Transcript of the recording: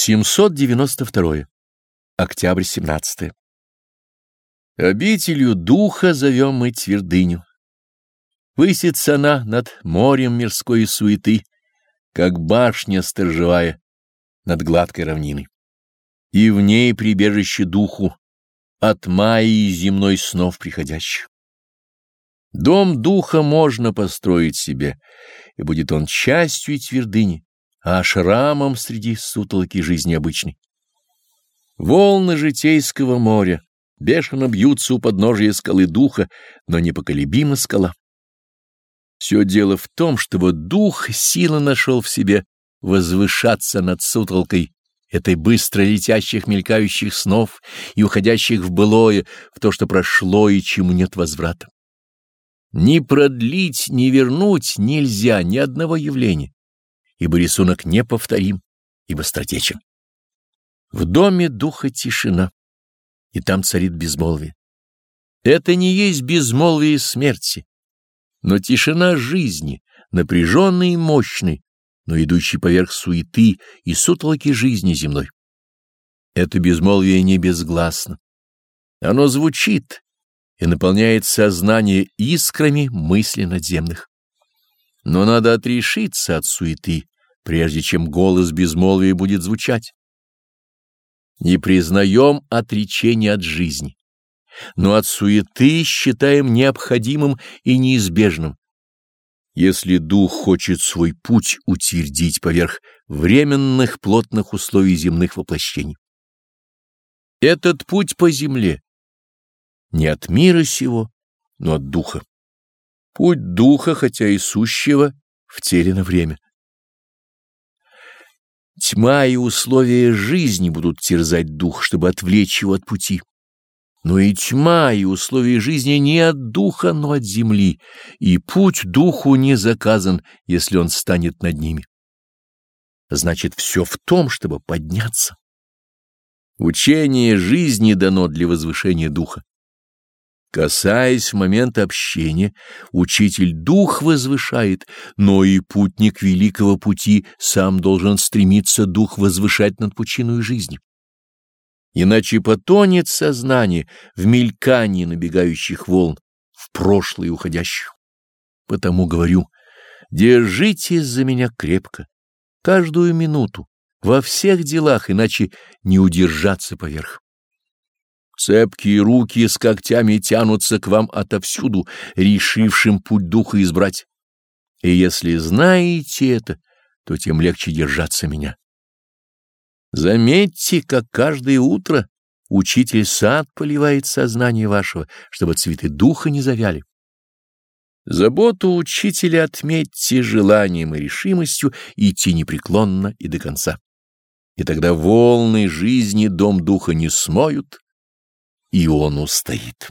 792. Октябрь 17. Обителью духа зовем мы твердыню. Высится она над морем мирской суеты, как башня сторожевая над гладкой равниной. И в ней прибежище духу от майи земной снов приходящих. Дом духа можно построить себе, и будет он частью твердыни а шрамом среди сутолоки жизни обычной. Волны житейского моря бешено бьются у подножия скалы духа, но непоколебима скала. Все дело в том, чтобы дух силы нашел в себе возвышаться над сутолкой этой быстро летящих мелькающих снов и уходящих в былое, в то, что прошло и чему нет возврата. Ни продлить, ни вернуть нельзя ни одного явления ибо рисунок неповторим и быстротечен. В доме духа тишина, и там царит безмолвие. Это не есть безмолвие смерти, но тишина жизни, напряженной и мощной, но идущей поверх суеты и сутолоки жизни земной. Это безмолвие не безгласно. Оно звучит и наполняет сознание искрами мысли надземных. Но надо отрешиться от суеты, прежде чем голос безмолвия будет звучать. Не признаем отречения от жизни, но от суеты считаем необходимым и неизбежным. Если дух хочет свой путь утвердить поверх временных плотных условий земных воплощений. Этот путь по земле не от мира сего, но от духа. Путь духа, хотя и сущего, в теле на время. Тьма и условия жизни будут терзать дух, чтобы отвлечь его от пути. Но и тьма и условия жизни не от духа, но от земли, и путь духу не заказан, если он станет над ними. Значит, все в том, чтобы подняться. Учение жизни дано для возвышения духа. Касаясь момента общения, учитель дух возвышает, но и путник великого пути сам должен стремиться дух возвышать над пучиной жизни. Иначе потонет сознание в мелькании набегающих волн, в прошлое уходящих. Потому говорю, держитесь за меня крепко, каждую минуту, во всех делах, иначе не удержаться поверх. Цепкие руки с когтями тянутся к вам отовсюду, решившим путь духа избрать. И если знаете это, то тем легче держаться меня. Заметьте, как каждое утро учитель сад поливает сознание вашего, чтобы цветы духа не завяли. Заботу учителя отметьте желанием и решимостью идти непреклонно и до конца. И тогда волны жизни дом духа не смоют, и он устоит.